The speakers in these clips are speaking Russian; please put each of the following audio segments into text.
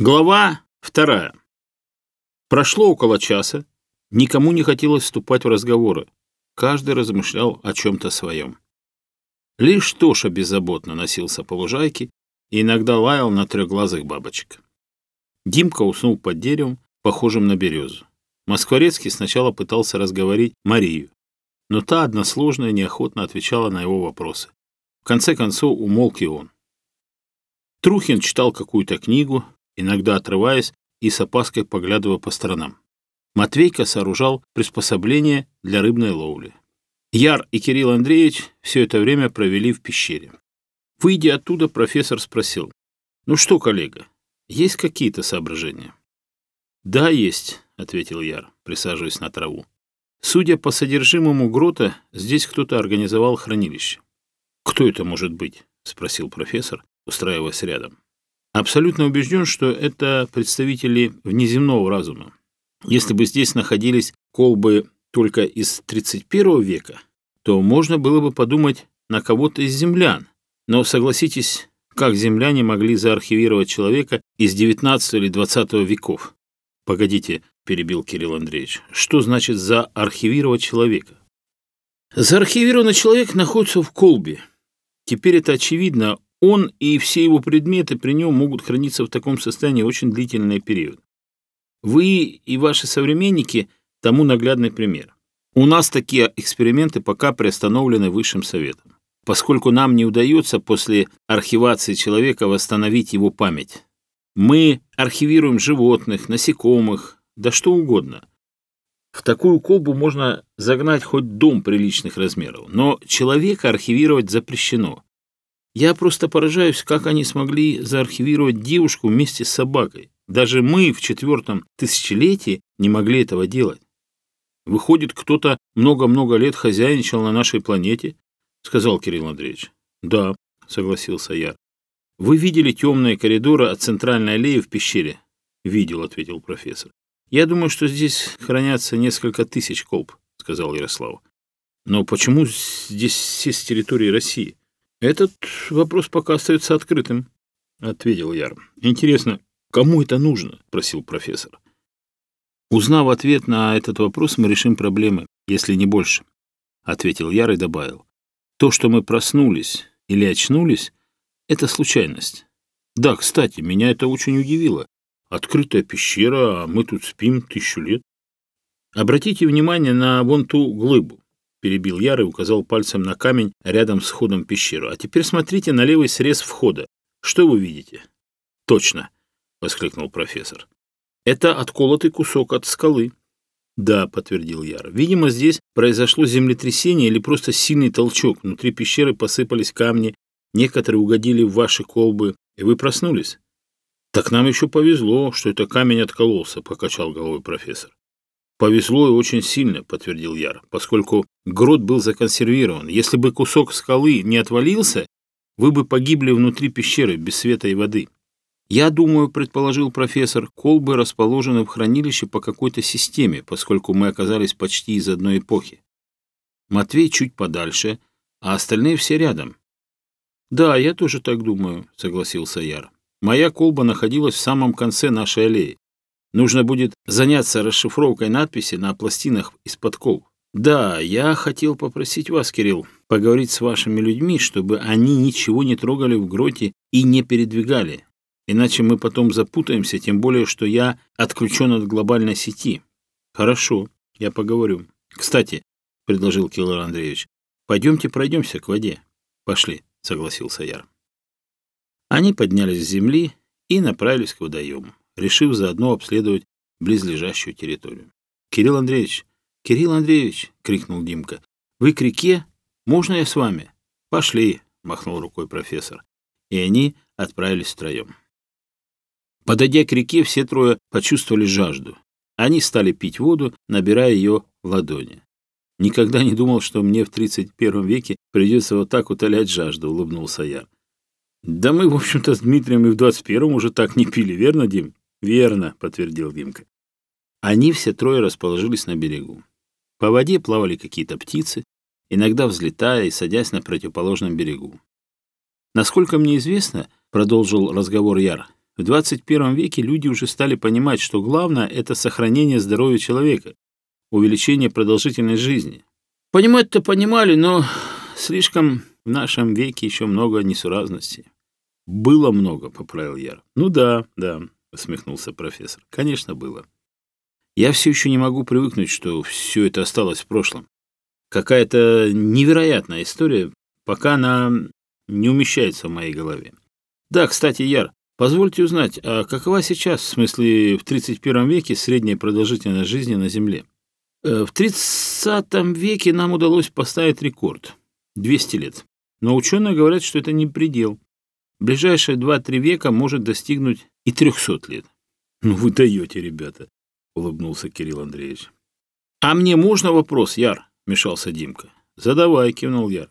Глава вторая. Прошло около часа. Никому не хотелось вступать в разговоры. Каждый размышлял о чем-то своем. Лишь Тоша беззаботно носился по лужайке и иногда лаял на трехглазых бабочек. Димка уснул под деревом, похожим на березу. Москворецкий сначала пытался разговорить Марию, но та односложно и неохотно отвечала на его вопросы. В конце концов умолк и он. Трухин читал какую-то книгу, иногда отрываясь и с опаской поглядывая по сторонам. Матвейка сооружал приспособление для рыбной ловли. Яр и Кирилл Андреевич все это время провели в пещере. Выйдя оттуда, профессор спросил, «Ну что, коллега, есть какие-то соображения?» «Да, есть», — ответил Яр, присаживаясь на траву. «Судя по содержимому грота, здесь кто-то организовал хранилище». «Кто это может быть?» — спросил профессор, устраиваясь рядом абсолютно убежден, что это представители внеземного разума. Если бы здесь находились колбы только из 31 века, то можно было бы подумать на кого-то из землян. Но согласитесь, как земляне могли заархивировать человека из 19 или 20 веков? Погодите, перебил Кирилл Андреевич. Что значит заархивировать человека? Заархивированный человек находится в колбе. Теперь это очевидно, он и все его предметы при нем могут храниться в таком состоянии очень длительный период. Вы и ваши современники тому наглядный пример. У нас такие эксперименты пока приостановлены Высшим Советом, поскольку нам не удается после архивации человека восстановить его память. Мы архивируем животных, насекомых, да что угодно. В такую колбу можно загнать хоть дом приличных размеров, но человека архивировать запрещено. Я просто поражаюсь, как они смогли заархивировать девушку вместе с собакой. Даже мы в четвертом тысячелетии не могли этого делать. Выходит, кто-то много-много лет хозяйничал на нашей планете, сказал Кирилл Андреевич. Да, согласился я. Вы видели темные коридоры от центральной аллеи в пещере? Видел, ответил профессор. Я думаю, что здесь хранятся несколько тысяч колб, сказал Ярослав. Но почему здесь все с территории России? Этот вопрос пока остается открытым, — ответил Яр. Интересно, кому это нужно? — просил профессор. Узнав ответ на этот вопрос, мы решим проблемы, если не больше, — ответил Яр и добавил. То, что мы проснулись или очнулись, — это случайность. Да, кстати, меня это очень удивило. Открытая пещера, а мы тут спим тысячу лет. Обратите внимание на вон ту глыбу перебил Яр и указал пальцем на камень рядом с входом в пещеру. «А теперь смотрите на левый срез входа. Что вы видите?» «Точно!» — воскликнул профессор. «Это отколотый кусок от скалы». «Да», — подтвердил Яр. «Видимо, здесь произошло землетрясение или просто сильный толчок. Внутри пещеры посыпались камни, некоторые угодили в ваши колбы, и вы проснулись». «Так нам еще повезло, что этот камень откололся», — покачал головой профессор повезло и очень сильно», — подтвердил Яр, «поскольку грот был законсервирован. Если бы кусок скалы не отвалился, вы бы погибли внутри пещеры без света и воды». «Я думаю», — предположил профессор, — «колбы расположены в хранилище по какой-то системе, поскольку мы оказались почти из одной эпохи. Матвей чуть подальше, а остальные все рядом». «Да, я тоже так думаю», — согласился Яр. «Моя колба находилась в самом конце нашей аллеи. Нужно будет заняться расшифровкой надписи на пластинах из подков. Да, я хотел попросить вас, Кирилл, поговорить с вашими людьми, чтобы они ничего не трогали в гроте и не передвигали. Иначе мы потом запутаемся, тем более, что я отключен от глобальной сети. Хорошо, я поговорю. Кстати, — предложил Киллер Андреевич, — пойдемте пройдемся к воде. Пошли, — согласился Яр. Они поднялись с земли и направились к водоему решив заодно обследовать близлежащую территорию. «Кирилл Андреевич! Кирилл Андреевич!» — крикнул Димка. «Вы к реке? Можно я с вами?» «Пошли!» — махнул рукой профессор. И они отправились втроем. Подойдя к реке, все трое почувствовали жажду. Они стали пить воду, набирая ее в ладони. «Никогда не думал, что мне в 31 веке придется вот так утолять жажду», — улыбнулся я. «Да мы, в общем-то, с Дмитрием и в 21-м уже так не пили, верно, Дим?» «Верно», — подтвердил Димка. Они все трое расположились на берегу. По воде плавали какие-то птицы, иногда взлетая и садясь на противоположном берегу. «Насколько мне известно», — продолжил разговор Яр, «в 21 веке люди уже стали понимать, что главное — это сохранение здоровья человека, увеличение продолжительной жизни. Понимать-то понимали, но слишком в нашем веке еще много несуразностей». «Было много», — поправил Яр. «Ну да, да», усмехнулся профессор. «Конечно, было. Я все еще не могу привыкнуть, что все это осталось в прошлом. Какая-то невероятная история, пока она не умещается в моей голове. Да, кстати, Яр, позвольте узнать, а какова сейчас, в смысле, в 31 веке средняя продолжительность жизни на Земле? Э, в 30 веке нам удалось поставить рекорд – 200 лет. Но ученые говорят, что это не предел ближайшие 2-3 века может достигнуть и 300 лет. Ну вы даете, ребята, улыбнулся Кирилл Андреевич. А мне можно вопрос, Яр? Мешался Димка. Задавай, кивнул Яр.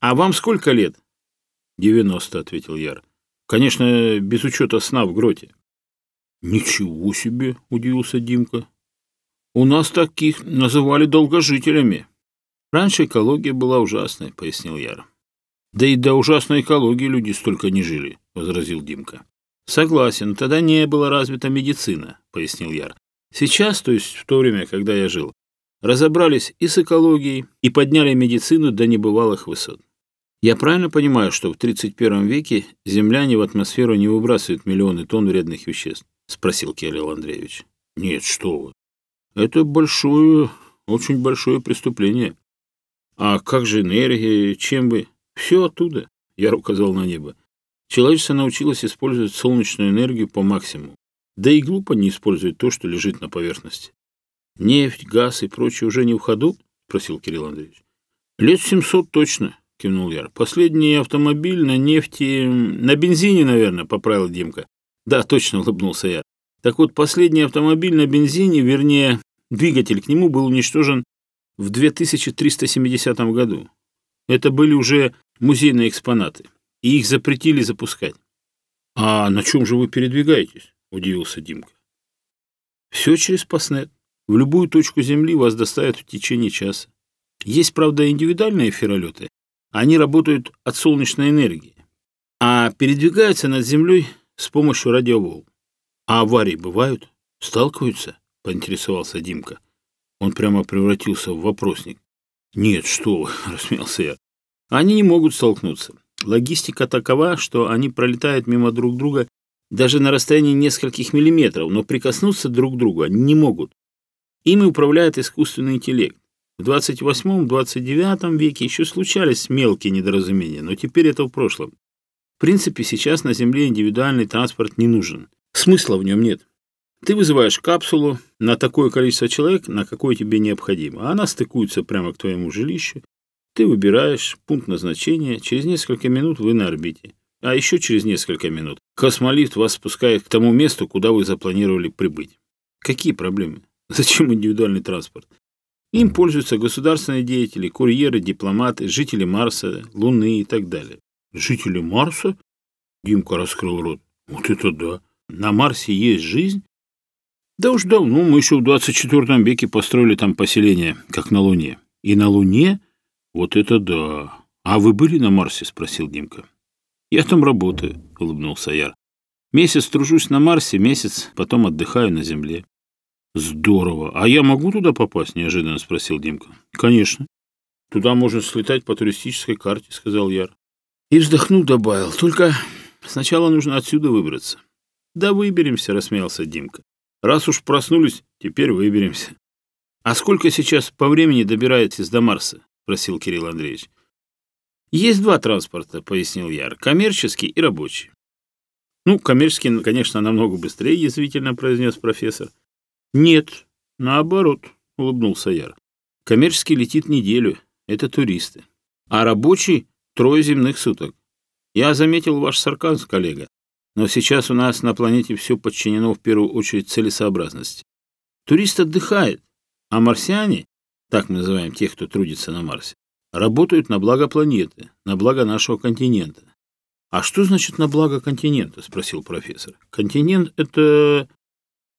А вам сколько лет? 90, ответил Яр. Конечно, без учета сна в гроте. Ничего себе, удивился Димка. У нас таких называли долгожителями. Раньше экология была ужасной, пояснил Яр. Да и до ужасной экологии люди столько не жили, возразил Димка. Согласен, тогда не была развита медицина, пояснил Яр. Сейчас, то есть в то время, когда я жил, разобрались и с экологией, и подняли медицину до небывалых высот. Я правильно понимаю, что в 31 веке земляне в атмосферу не выбрасывают миллионы тонн вредных веществ? спросил Кирилл Андреевич. Нет, что вы. Это большое, очень большое преступление. А как же энергия, чем вы? Все оттуда, — яр указал на небо. Человечество научилось использовать солнечную энергию по максимуму. Да и глупо не использовать то, что лежит на поверхности. Нефть, газ и прочее уже не в ходу? — просил Кирилл Андреевич. Лет 700 точно, — кивнул Яр. Последний автомобиль на нефти... На бензине, наверное, — поправил Димка. Да, точно, — улыбнулся Яр. Так вот, последний автомобиль на бензине, вернее, двигатель к нему был уничтожен в 2370 году. Это были уже музейные экспонаты, и их запретили запускать. «А на чем же вы передвигаетесь?» – удивился Димка. «Все через Паснет. В любую точку Земли вас доставят в течение часа. Есть, правда, индивидуальные феролеты. Они работают от солнечной энергии, а передвигаются над Землей с помощью радиоволн. А аварии бывают? Сталкиваются?» – поинтересовался Димка. Он прямо превратился в вопросник. «Нет, что вы!» – рассмеялся я. Они не могут столкнуться. Логистика такова, что они пролетают мимо друг друга даже на расстоянии нескольких миллиметров, но прикоснуться друг к другу они не могут. Ими управляет искусственный интеллект. В 28-29 веке еще случались мелкие недоразумения, но теперь это в прошлом. В принципе, сейчас на Земле индивидуальный транспорт не нужен. Смысла в нем нет. Ты вызываешь капсулу на такое количество человек, на какое тебе необходимо. А она стыкуется прямо к твоему жилищу, ты выбираешь пункт назначения, через несколько минут вы на орбите. А еще через несколько минут космолифт вас спускает к тому месту, куда вы запланировали прибыть. Какие проблемы? Зачем индивидуальный транспорт? Им пользуются государственные деятели, курьеры, дипломаты, жители Марса, Луны и так далее. Жители Марса? Димка раскрыл рот. Вот это да! На Марсе есть жизнь? Да уж давно, мы еще в 24 веке построили там поселение, как на Луне. И на Луне вот это да! А вы были на Марсе? — спросил Димка. Я там работаю, — улыбнулся Яр. Месяц тружусь на Марсе, месяц потом отдыхаю на Земле. Здорово. А я могу туда попасть? — неожиданно спросил Димка. Конечно. Туда можно слетать по туристической карте, — сказал Яр. И вздохнул, добавил. Только сначала нужно отсюда выбраться. Да выберемся, — рассмеялся Димка. Раз уж проснулись, теперь выберемся. А сколько сейчас по времени добираетесь до Марса? спросил Кирилл Андреевич. Есть два транспорта, пояснил Яр, коммерческий и рабочий. Ну, коммерческий, конечно, намного быстрее, язвительно произнес профессор. Нет, наоборот, улыбнулся Яр. Коммерческий летит неделю, это туристы. А рабочий — трое земных суток. Я заметил ваш сарказм, коллега, но сейчас у нас на планете все подчинено в первую очередь целесообразности. Турист отдыхает, а марсиане так называем тех, кто трудится на Марсе, работают на благо планеты, на благо нашего континента. «А что значит «на благо континента»?» – спросил профессор. «Континент – это...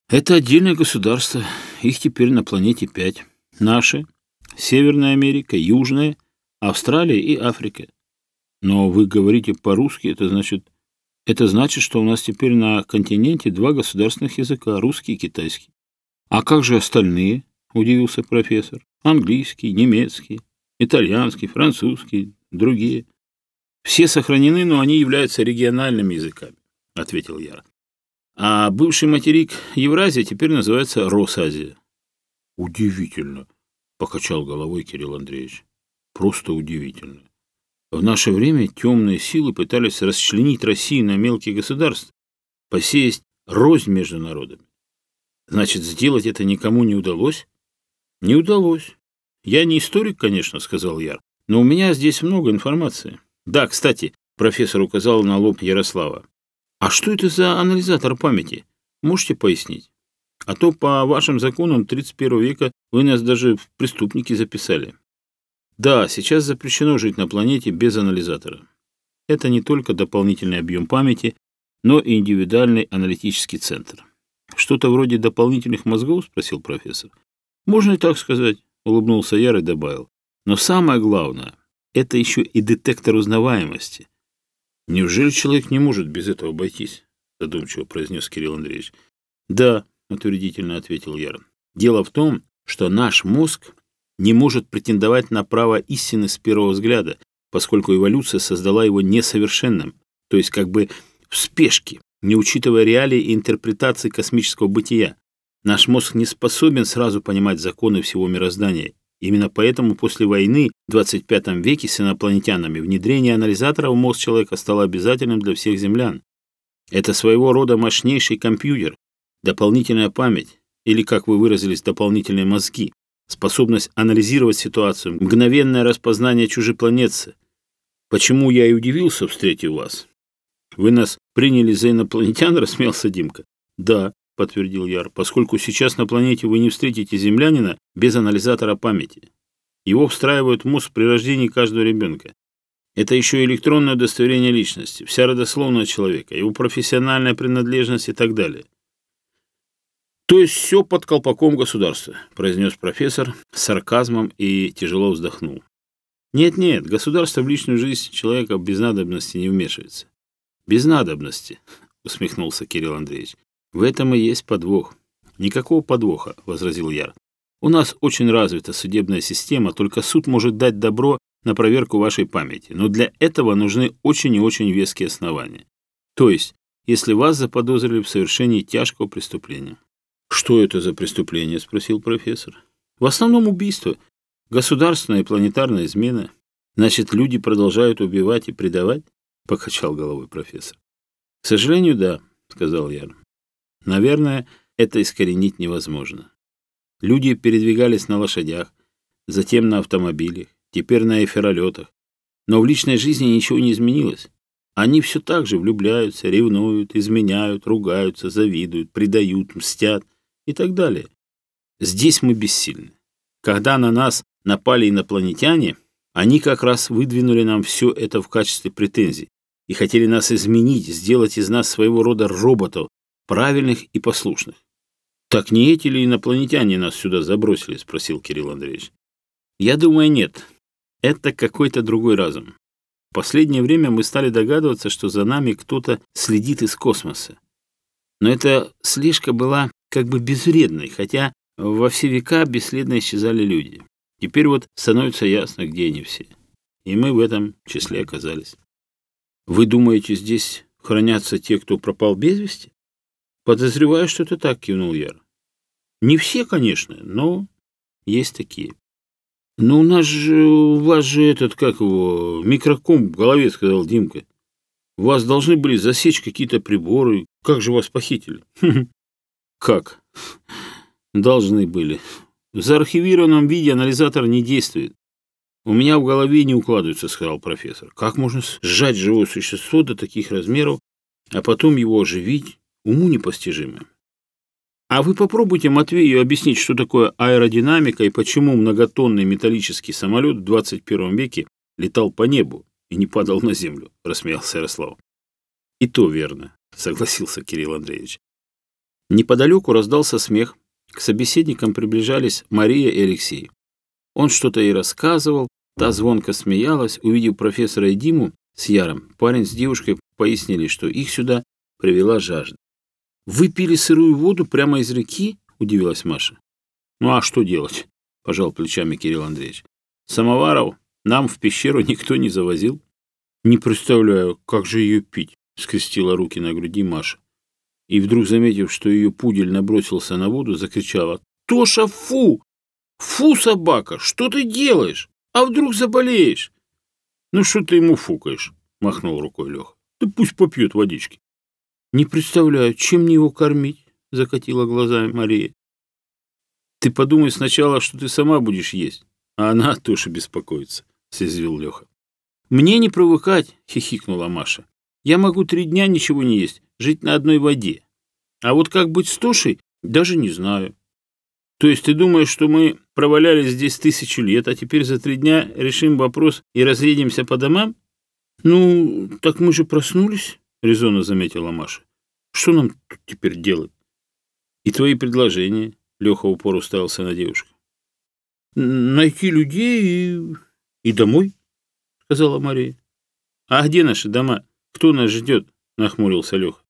это отдельное государство. Их теперь на планете пять. Наши, Северная Америка, Южная, Австралия и Африка. Но вы говорите по-русски, это значит... Это значит, что у нас теперь на континенте два государственных языка – русский и китайский. А как же остальные?» – удивился профессор английский, немецкий, итальянский, французский, другие. Все сохранены, но они являются региональными языками, ответил Яр. А бывший материк Евразия теперь называется Росазия. Удивительно, покачал головой Кирилл Андреевич. Просто удивительно. В наше время темные силы пытались расчленить Россию на мелкие государства, посеять рознь между народами. Значит, сделать это никому не удалось? Не удалось. Я не историк, конечно», — сказал Яр, «но у меня здесь много информации». «Да, кстати», — профессор указал на лоб Ярослава. «А что это за анализатор памяти? Можете пояснить? А то по вашим законам 31 века вы нас даже в преступники записали». «Да, сейчас запрещено жить на планете без анализатора. Это не только дополнительный объем памяти, но и индивидуальный аналитический центр». «Что-то вроде дополнительных мозгов?» — спросил профессор. «Можно и так сказать», — улыбнулся Яр и добавил. «Но самое главное, это еще и детектор узнаваемости. Неужели человек не может без этого обойтись?» — задумчиво произнес Кирилл Андреевич. «Да», — утвердительно ответил Яр. «Дело в том, что наш мозг не может претендовать на право истины с первого взгляда, поскольку эволюция создала его несовершенным, то есть как бы в спешке, не учитывая реалии и интерпретации космического бытия. Наш мозг не способен сразу понимать законы всего мироздания. Именно поэтому после войны в 25 веке с инопланетянами внедрение анализатора в мозг человека стало обязательным для всех землян. Это своего рода мощнейший компьютер, дополнительная память, или, как вы выразились, дополнительные мозги, способность анализировать ситуацию, мгновенное распознание чужепланетца. Почему я и удивился, встретив вас? Вы нас приняли за инопланетян, рассмеялся Димка. Да, подтвердил Яр, поскольку сейчас на планете вы не встретите землянина без анализатора памяти. Его встраивают в мозг при рождении каждого ребенка. Это еще электронное удостоверение личности, вся родословная человека, его профессиональная принадлежность и так далее. «То есть все под колпаком государства», — произнес профессор с сарказмом и тяжело вздохнул. «Нет-нет, государство в личную жизнь человека без надобности не вмешивается». «Без надобности», — усмехнулся Кирилл Андреевич. «В этом и есть подвох». «Никакого подвоха», — возразил Яр. «У нас очень развита судебная система, только суд может дать добро на проверку вашей памяти, но для этого нужны очень и очень веские основания. То есть, если вас заподозрили в совершении тяжкого преступления». «Что это за преступление?» — спросил профессор. «В основном убийство. Государственная и планетарная измена. Значит, люди продолжают убивать и предавать?» — покачал головой профессор. «К сожалению, да», — сказал Яр. Наверное, это искоренить невозможно. Люди передвигались на лошадях, затем на автомобилях, теперь на эфиролетах. Но в личной жизни ничего не изменилось. Они все так же влюбляются, ревнуют, изменяют, ругаются, завидуют, предают, мстят и так далее. Здесь мы бессильны. Когда на нас напали инопланетяне, они как раз выдвинули нам все это в качестве претензий и хотели нас изменить, сделать из нас своего рода роботов, правильных и послушных. «Так не эти ли инопланетяне нас сюда забросили?» – спросил Кирилл Андреевич. «Я думаю, нет. Это какой-то другой разум. В последнее время мы стали догадываться, что за нами кто-то следит из космоса. Но эта слежка была как бы безвредной, хотя во все века бесследно исчезали люди. Теперь вот становится ясно, где они все. И мы в этом числе оказались. Вы думаете, здесь хранятся те, кто пропал без вести? подозреваю, что это так, кивнул Яр. Не все, конечно, но есть такие. Но ну, у нас же, у вас же этот, как его, микроком в голове, сказал Димка. Вас должны были засечь какие-то приборы. Как же вас похитили? Как? Должны были. В заархивированном виде анализатор не действует. У меня в голове не укладывается, сказал профессор. Как можно сжать живое существо до таких размеров, а потом его оживить? уму непостижимы. А вы попробуйте Матвею объяснить, что такое аэродинамика и почему многотонный металлический самолет в 21 веке летал по небу и не падал на землю, рассмеялся Ярослав. И то верно, согласился Кирилл Андреевич. Неподалеку раздался смех. К собеседникам приближались Мария и Алексей. Он что-то ей рассказывал, та звонко смеялась, увидев профессора и Диму с Яром. Парень с девушкой пояснили, что их сюда привела жажда. «Выпили сырую воду прямо из реки?» — удивилась Маша. «Ну а что делать?» — пожал плечами Кирилл Андреевич. «Самоваров нам в пещеру никто не завозил». «Не представляю, как же ее пить?» — скрестила руки на груди Маша. И вдруг, заметив, что ее пудель набросился на воду, закричала. «Тоша, фу! Фу, собака, что ты делаешь? А вдруг заболеешь?» «Ну что ты ему фукаешь?» — махнул рукой Леха. «Да пусть попьет водички» не представляю, чем мне его кормить», — закатила глаза Мария. «Ты подумай сначала, что ты сама будешь есть, а она тоже беспокоится», — съязвил Леха. «Мне не привыкать», — хихикнула Маша. «Я могу три дня ничего не есть, жить на одной воде. А вот как быть с Тошей, даже не знаю». «То есть ты думаешь, что мы провалялись здесь тысячу лет, а теперь за три дня решим вопрос и разъедемся по домам?» «Ну, так мы же проснулись», резонно заметила Маша. Что нам тут теперь делать? И твои предложения, Леха упор уставился на девушку. Найти людей и, и домой, сказала Мария. А где наши дома? Кто нас ждет? Нахмурился Леха.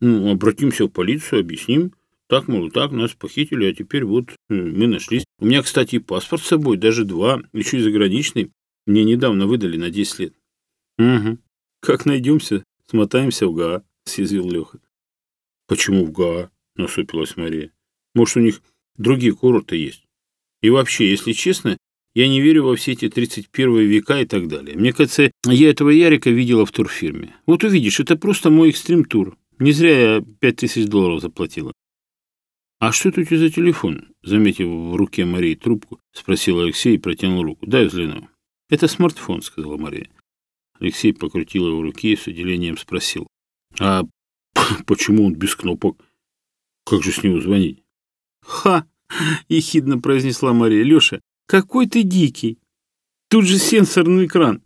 Ну, обратимся в полицию, объясним. Так, мол, так, нас похитили, а теперь вот э, мы нашлись. У меня, кстати, и паспорт с собой, даже два, еще и заграничный. Мне недавно выдали на 10 лет. Угу. Как найдемся, Смотаемся в ГА», — съязвил Леха. «Почему в ГА?» — насупилась Мария. «Может, у них другие курорты есть? И вообще, если честно, я не верю во все эти 31 века и так далее. Мне кажется, я этого Ярика видела в турфирме. Вот увидишь, это просто мой экстрим-тур. Не зря я 5000 долларов заплатила». «А что это у тебя за телефон?» Заметив в руке Марии трубку, спросил Алексей и протянул руку. «Дай взгляну». «Это смартфон», — сказала Мария. Алексей покрутил его руки и с удивлением спросил. «А почему он без кнопок? Как же с него звонить?» «Ха!» — ехидно произнесла Мария. «Леша, какой ты дикий! Тут же сенсорный экран!»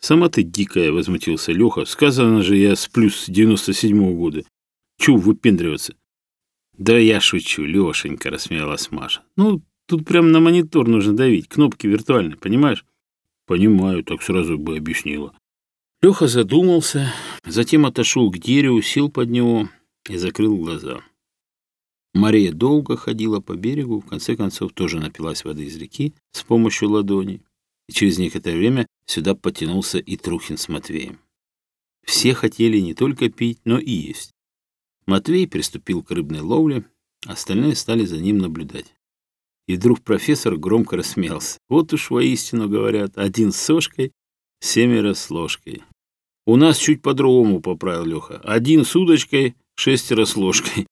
«Сама ты дикая!» — возмутился Леха. «Сказано же, я с плюс 97-го года. Чего выпендриваться?» «Да я шучу, Лешенька!» — рассмеялась Маша. «Ну, тут прям на монитор нужно давить, кнопки виртуальные, понимаешь?» «Понимаю, так сразу бы объяснила». Леха задумался, затем отошел к дереву, сел под него и закрыл глаза. Мария долго ходила по берегу, в конце концов тоже напилась воды из реки с помощью ладони. И через некоторое время сюда потянулся и Трухин с Матвеем. Все хотели не только пить, но и есть. Матвей приступил к рыбной ловле, остальные стали за ним наблюдать. И вдруг профессор громко рассмеялся. Вот уж воистину говорят, один с сошкой, семеро с ложкой. У нас чуть по-другому, поправил Леха. Один с удочкой, шестеро с ложкой.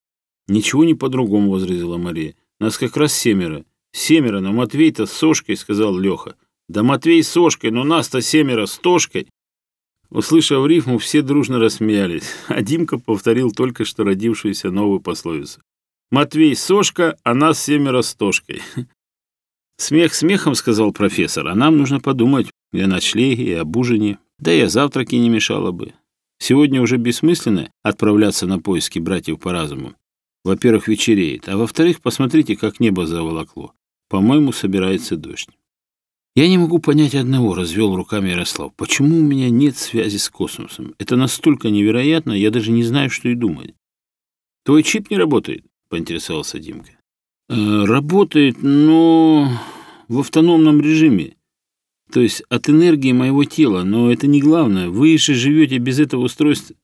«Ничего не по-другому», — возразила Мария. «Нас как раз семеро». «Семеро, но Матвей-то с Сошкой», — сказал Леха. «Да Матвей с Сошкой, но нас-то семеро с Тошкой». Услышав рифму, все дружно рассмеялись, а Димка повторил только что родившуюся новую пословицу. «Матвей Сошка, а нас семеро с Тошкой». «Смех смехом», — сказал профессор, — «а нам нужно подумать и о ночлеге, и об ужине, да и о завтраке не мешало бы. Сегодня уже бессмысленно отправляться на поиски братьев по разуму. Во-первых, вечереет, а во-вторых, посмотрите, как небо заволокло. По-моему, собирается дождь. Я не могу понять одного, развел руками Ярослав. Почему у меня нет связи с космосом? Это настолько невероятно, я даже не знаю, что поинтересовался Димка. Э, работает, но в автономном режиме. То есть от энергии моего тела, но это не главное. Вы же живете без этого устройства.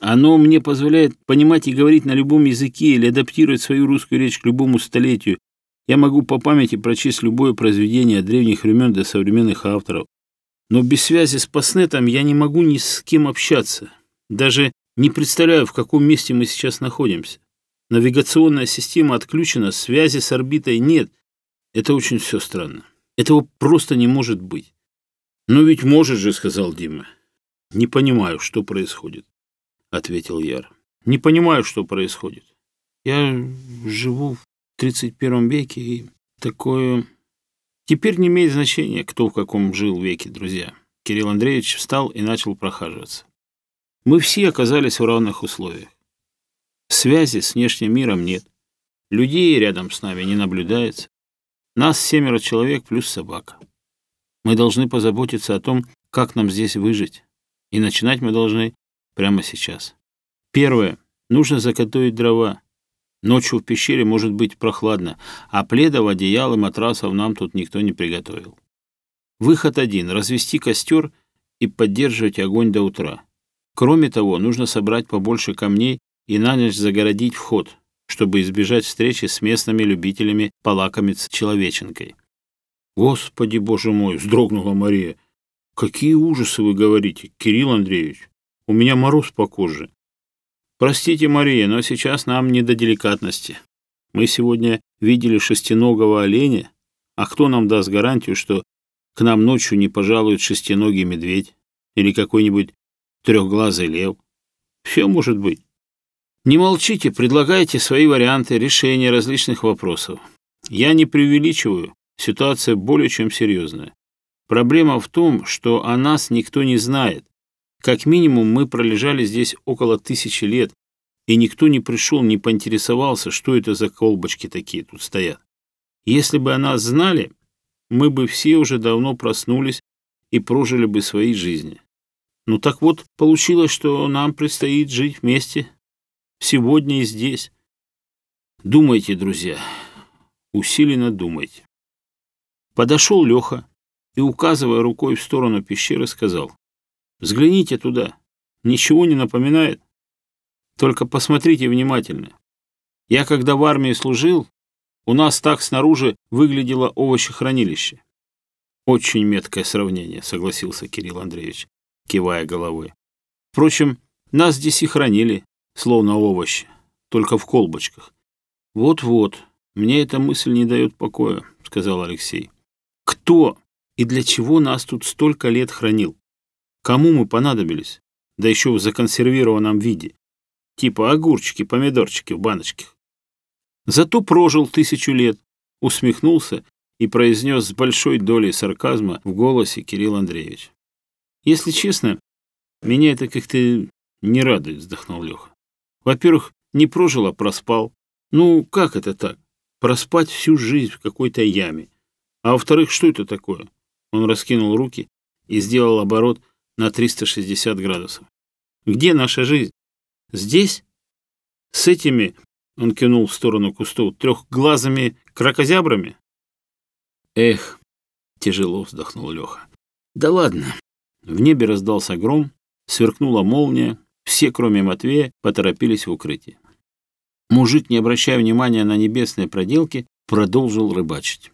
Оно мне позволяет понимать и говорить на любом языке или адаптировать свою русскую речь к любому столетию. Я могу по памяти прочесть любое произведение от древних времен до современных авторов. Но без связи с Паснетом я не могу ни с кем общаться. Даже не представляю, в каком месте мы сейчас находимся навигационная система отключена, связи с орбитой нет. Это очень все странно. Этого просто не может быть. «Ну ведь может же», — сказал Дима. «Не понимаю, что происходит», — ответил Яр. «Не понимаю, что происходит. Я живу в 31 веке, и такое... Теперь не имеет значения, кто в каком жил веке, друзья». Кирилл Андреевич встал и начал прохаживаться. Мы все оказались в равных условиях. Связи с внешним миром нет. Людей рядом с нами не наблюдается. Нас семеро человек плюс собака. Мы должны позаботиться о том, как нам здесь выжить. И начинать мы должны прямо сейчас. Первое. Нужно заготовить дрова. Ночью в пещере может быть прохладно, а пледов, одеял и матрасов нам тут никто не приготовил. Выход один – развести костер и поддерживать огонь до утра. Кроме того, нужно собрать побольше камней и на ночь загородить вход, чтобы избежать встречи с местными любителями полакомиться человеченкой. «Господи, боже мой!» — вздрогнула Мария. «Какие ужасы вы говорите, Кирилл Андреевич! У меня мороз по коже!» «Простите, Мария, но сейчас нам не до деликатности. Мы сегодня видели шестиногого оленя, а кто нам даст гарантию, что к нам ночью не пожалует шестиногий медведь или какой-нибудь трехглазый лев? Все может быть. Не молчите, предлагайте свои варианты решения различных вопросов. Я не преувеличиваю, ситуация более чем серьезная. Проблема в том, что о нас никто не знает. Как минимум мы пролежали здесь около тысячи лет, и никто не пришел, не поинтересовался, что это за колбочки такие тут стоят. Если бы о нас знали, мы бы все уже давно проснулись и прожили бы свои жизни. Ну так вот, получилось, что нам предстоит жить вместе, сегодня и здесь. Думайте, друзья, усиленно думайте. Подошел Леха и, указывая рукой в сторону пещеры, сказал, «Взгляните туда, ничего не напоминает? Только посмотрите внимательно. Я когда в армии служил, у нас так снаружи выглядело овощехранилище». «Очень меткое сравнение», — согласился Кирилл Андреевич, кивая головой. «Впрочем, нас здесь и хранили, словно овощи, только в колбочках. «Вот-вот, мне эта мысль не дает покоя», — сказал Алексей. «Кто и для чего нас тут столько лет хранил? Кому мы понадобились? Да еще в законсервированном виде. Типа огурчики, помидорчики в баночках. Зато прожил тысячу лет, усмехнулся и произнес с большой долей сарказма в голосе Кирилл Андреевич. «Если честно, меня это как-то не радует», — вздохнул Леха. Во-первых, не прожил, а проспал. Ну, как это так? Проспать всю жизнь в какой-то яме. А во-вторых, что это такое? Он раскинул руки и сделал оборот на 360 градусов. Где наша жизнь? Здесь? С этими, он кинул в сторону кустов, трехглазыми крокозябрами. Эх, тяжело вздохнул Леха. Да ладно. В небе раздался гром, сверкнула молния, все, кроме Матвея, поторопились в укрытие. Мужик, не обращая внимания на небесные проделки, продолжил рыбачить.